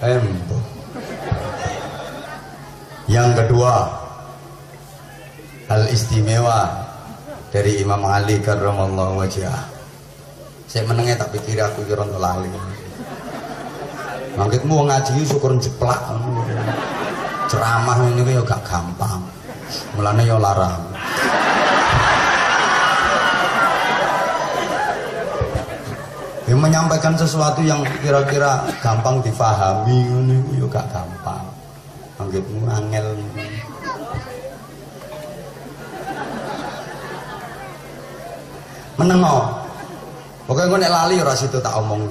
Embo. Yang kedua, hal istimewa dari Imam Ali karramallahu wajah. Saya menengah tak pikir aku kira untuk lali. Mangkitmu ngaji syukur jeplak. Ceramah ini ya gak gampang. Mulane ya larang. Ya, menyampaikan sesuatu yang kira-kira gampang difahami ini ya gak gampang. Mangkitmu angel. Menengok. Pokoknya gue nek lali ora situ tak omong.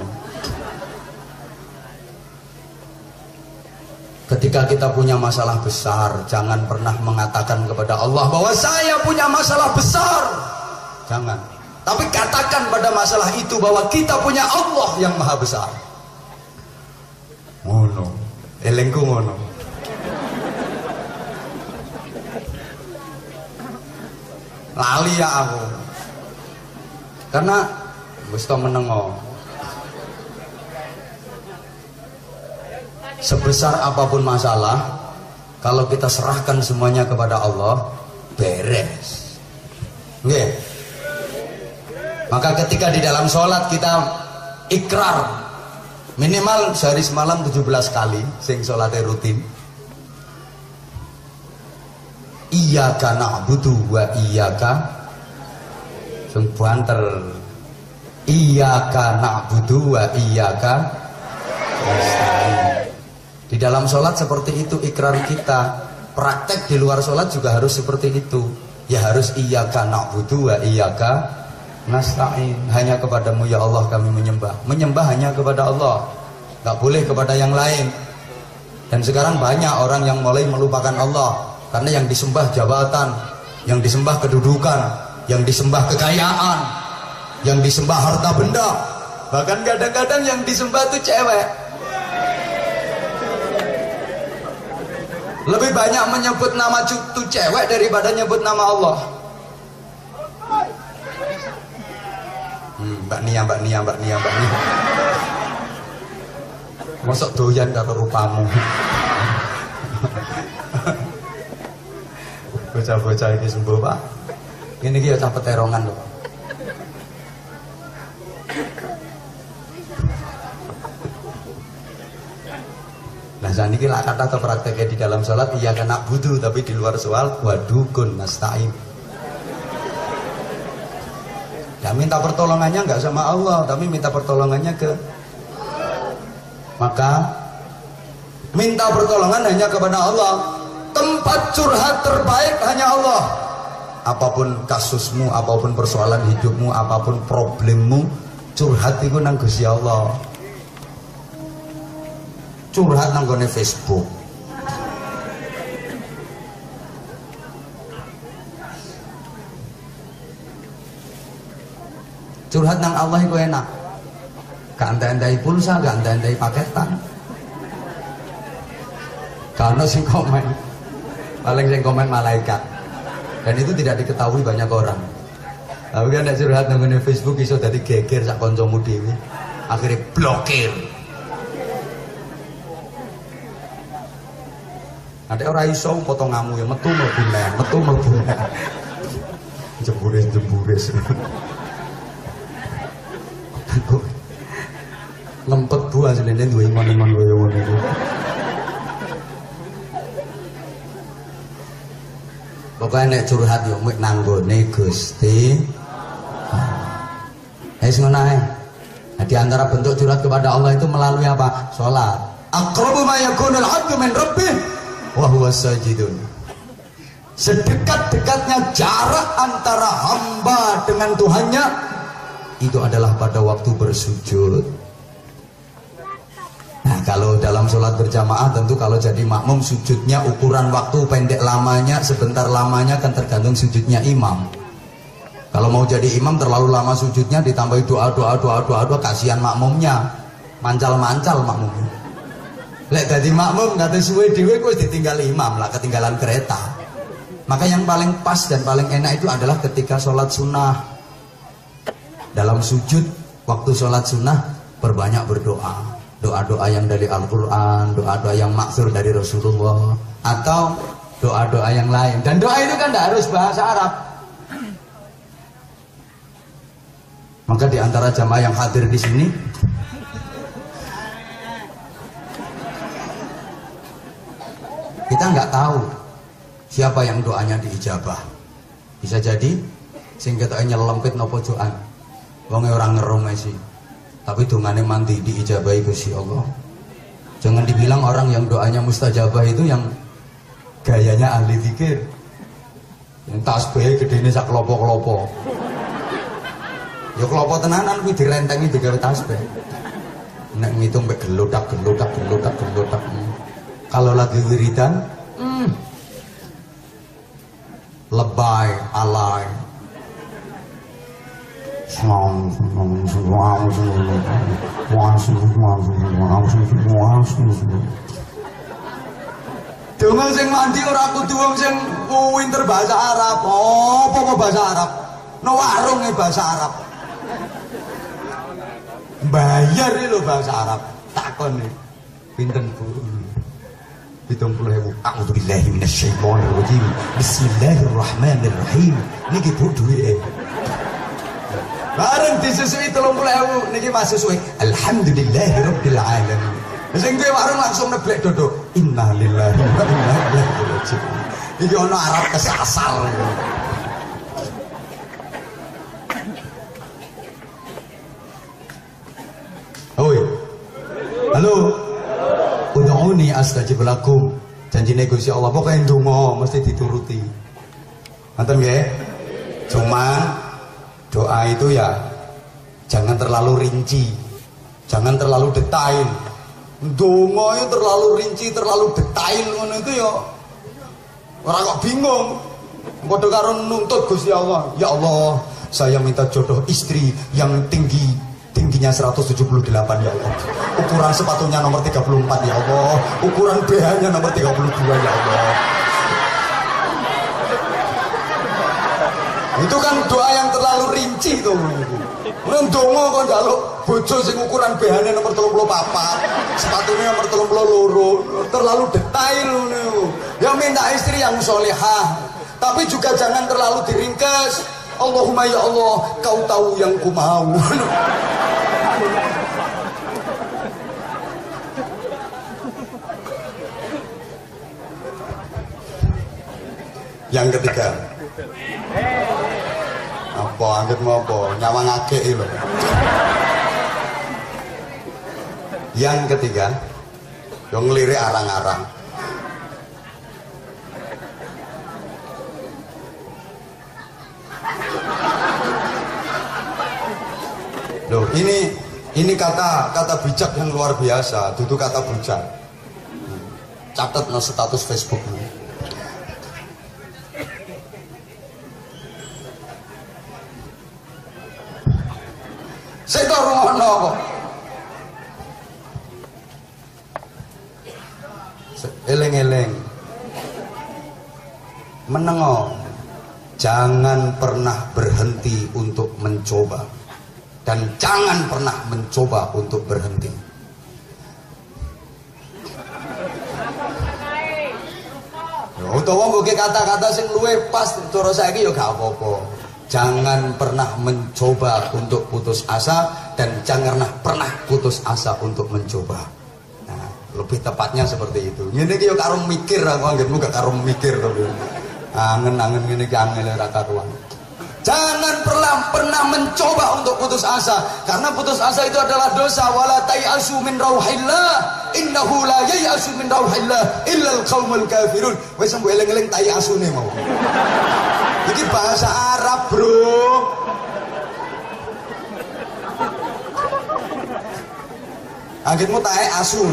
Ketika kita punya masalah besar, jangan pernah mengatakan kepada Allah bahwa saya punya masalah besar. Jangan. Tapi katakan pada masalah itu bahwa kita punya Allah yang maha besar. Ngono. Elengku ngono. Lali ya aku. Karena wis menengo. Sebesar apa pun masalah, kalau kita serahkan semuanya kepada Allah, beres. Maka ketika di dalam sholat kita ikrar minimal sehari semalam 17 kali sing sholatnya rutin. Iyaka na'budu wa iyaka sing banter. Iyaka na'budu wa iyaka nasta'in. Di dalam sholat seperti itu ikrar kita. Praktek di luar sholat juga harus seperti itu. Ya harus iyaka na'budu wa iyaka nasta'in. Hanya kepadamu ya Allah kami menyembah. Menyembah hanya kepada Allah. Gak boleh kepada yang lain. Dan sekarang banyak orang yang mulai melupakan Allah. Karena yang disembah jabatan, yang disembah kedudukan, yang disembah kekayaan, yang disembah harta benda. Bahkan kadang-kadang yang disembah itu cewek. Lebih banyak menyebut nama cucu cewek daripada nyebut nama Allah. Hmm, Mbak Nia, Mbak Nia, Mbak Nia, Mbak Nia. Masuk doyan karo rupamu. Bocah-bocah ini sembuh, Pak. Ini dia cah peterongan loh. Nah saat ini lah kata atau prakteknya di dalam sholat iya kena butuh tapi di luar soal wadukun nasta'in. Dan minta pertolongannya nggak sama Allah tapi minta pertolongannya ke maka minta pertolongan hanya kepada Allah. Tempat curhat terbaik hanya Allah. Apa pun kasusmu, apa pun persoalan hidupmu, apa pun problemmu, curhat itu nang Gusti Allah curhat nang Facebook. Curhat nang Allah itu enak. Gak entai pulsa, gak entai paketan. Karena sing komen paling sing komen malaikat. Dan itu tidak diketahui banyak orang. Tapi kan curhat nang Facebook iso dadi geger sak kancamu dhewe. Akhirnya blokir. Ada orang iso potonganmu ya metu mlebu metu mlebu. Jemburis jemburis. Lempet bu aslinya dua iman-iman kaya ngono iku. Pokoknya nek curhat yo mik nanggone Gusti. Eh ngono ae. Nah, di antara bentuk curhat kepada Allah itu melalui apa? Salat. Aqrabu ma yakunul 'abdu min rabbih wahwa sajidun sedekat-dekatnya jarak antara hamba dengan Tuhannya itu adalah pada waktu bersujud. Nah kalau dalam sholat berjamaah tentu kalau jadi makmum sujudnya ukuran waktu pendek lamanya sebentar lamanya kan tergantung sujudnya imam. Kalau mau jadi imam terlalu lama sujudnya ditambahi doa doa doa doa doa kasihan makmumnya. Mancal mancal makmumnya. Lek dadi makmum kata suwe dhewe kuwi ditinggal imam? Lah, ketinggalan kereta. Maka yang paling pas dan paling enak itu adalah ketika sholat sunnah. Dalam sujud, waktu sholat sunnah, berbanyak berdoa. doa-doa yang dari Al-Quran, doa-doa yang maksur dari Rasulullah, atau doa-doa yang lain. Dan doa itu kan tidak harus bahasa Arab. Maka di antara jamaah yang hadir di sini, kita nggak tahu siapa yang doanya diijabah. Bisa jadi sehingga kita nyelempit nopo. Wong orang ngerung sih. Tapi dongane mandi diijabahi Gusti Allah. Jangan dibilang orang yang doanya mustajabah itu yang gayanya ahli zikir. Yang tasbih gedene sak kelopo-kelopo. Ya kelopo tenanan kuwi direntengi digawe tasbih. Nek ngitung mek gelodak gelodak gelodak gelodak. Kalau lagi wiridan, hmm, lebay, alay, Donga sing mandi ora kudu wong sing pinter bahasa Arab. Apa apa bahasa Arab? No warung e bahasa Arab. Bayar lho bahasa Arab. Takon nih. Pinten Bu? Pitung puluh ribu. A'udzu billahi minasyaitonir rajim. Bismillahirrahmanirrahim. Niki bu duwe. Bareng disusui telung puluh ewu niki mas susui. Alhamdulillahi rabbil alamin. Sing duwe warung langsung neblek dodo. Inna lillahi wa inna ilaihi raji'un. Iki ana Arab kesasar. Oi. Halo. Ud'uni astajib lakum. Janjine Gusti Allah pokoke ndonga mesti dituruti. Ngoten nggih? Cuma doa itu ya jangan terlalu rinci. Jangan terlalu detail dongo itu terlalu rinci terlalu detail ngono itu ya orang kok bingung. Padha karo nuntut Gusti Allah ya Allah saya minta jodoh istri yang tinggi tingginya 178 ya Allah. Ukuran sepatunya nomor 34 ya Allah. Ukuran BH nya nomor 32 ya Allah Itu kan doa yang terlalu rinci. Nang donga kok njaluk bojo sing ukuran BH-ne nomor 34, sepatunya nomor 32, terlalu detail niku. Ya minta istri yang solehah, tapi juga jangan terlalu diringkas. Allahumma ya Allah, kau tahu yang ku mau. yang ketiga apa? Anggit apa nyawang ngake itu yang ketiga yang ngelirik arang-arang. Loh, ini ini kata kata bijak yang luar biasa, itu kata bijak. Catat no status Facebook. Saya tahu rumah kok. Eleng-eleng. Menengok. Jangan pernah berhenti untuk mencoba. Dan jangan pernah mencoba untuk berhenti. Utawa mbok kata-kata sing luwe pas cara saiki ya gak apa-apa. Jangan pernah mencoba untuk putus asa dan jangan pernah putus asa untuk mencoba. Nah, lebih tepatnya seperti itu. Ini kita karo mikir aku anggapmu gak karo mikir to. Angen-angen iki angel ora karuan. Jangan pernah pernah mencoba untuk putus asa karena putus asa itu adalah dosa wala tayasu min rauhillah innahu la yayasu min rauhillah illa al kafirun wis mbok eling-eling tayasune mau ini bahasa Arab, Bro. Anggitmu tae asu.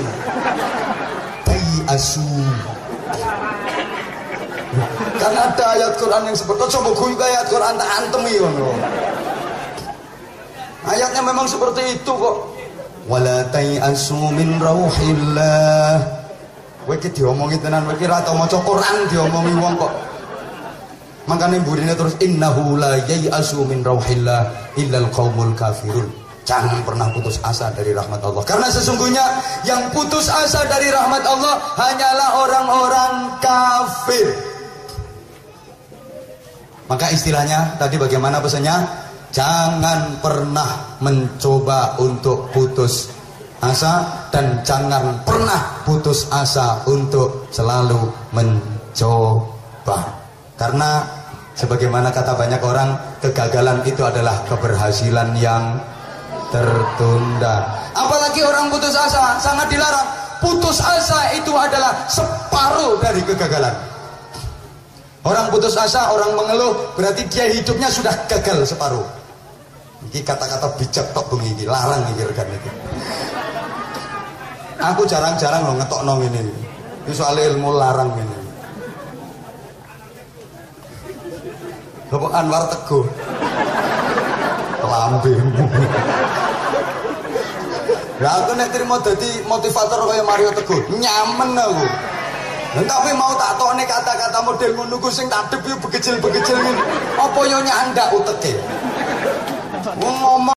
Tai asu. Karena ada ayat Quran yang seperti itu, coba gue ayat Quran tak antemi ngono. Ayatnya memang seperti itu kok. Wala asu min rauhillah. Kowe iki diomongi tenan, kowe iki ra tau maca Quran diomongi wong kok Makanya burine terus innahu la yai'asu min rauhillah illal qaumul kafirun. Jangan pernah putus asa dari rahmat Allah. Karena sesungguhnya yang putus asa dari rahmat Allah hanyalah orang-orang kafir. Maka istilahnya tadi bagaimana pesannya? Jangan pernah mencoba untuk putus asa dan jangan pernah putus asa untuk selalu mencoba. Karena sebagaimana kata banyak orang, kegagalan itu adalah keberhasilan yang tertunda. Apalagi orang putus asa sangat dilarang. Putus asa itu adalah separuh dari kegagalan. Orang putus asa, orang mengeluh, berarti dia hidupnya sudah gagal separuh. Ini kata-kata bijak tok bengi larang iki rekan itu. Aku jarang-jarang loh ngetok nong ini. Ini soal ilmu larang ini. Bapak Anwar Teguh. Lambemu. Ya aku nek terima jadi motivator kayak Mario Teguh, nyaman aku. Tapi mau tak tokne kata-kata model ngono ku sing tadep yo begecil-begecil ngene. Apa yo nyandak uteke? Wong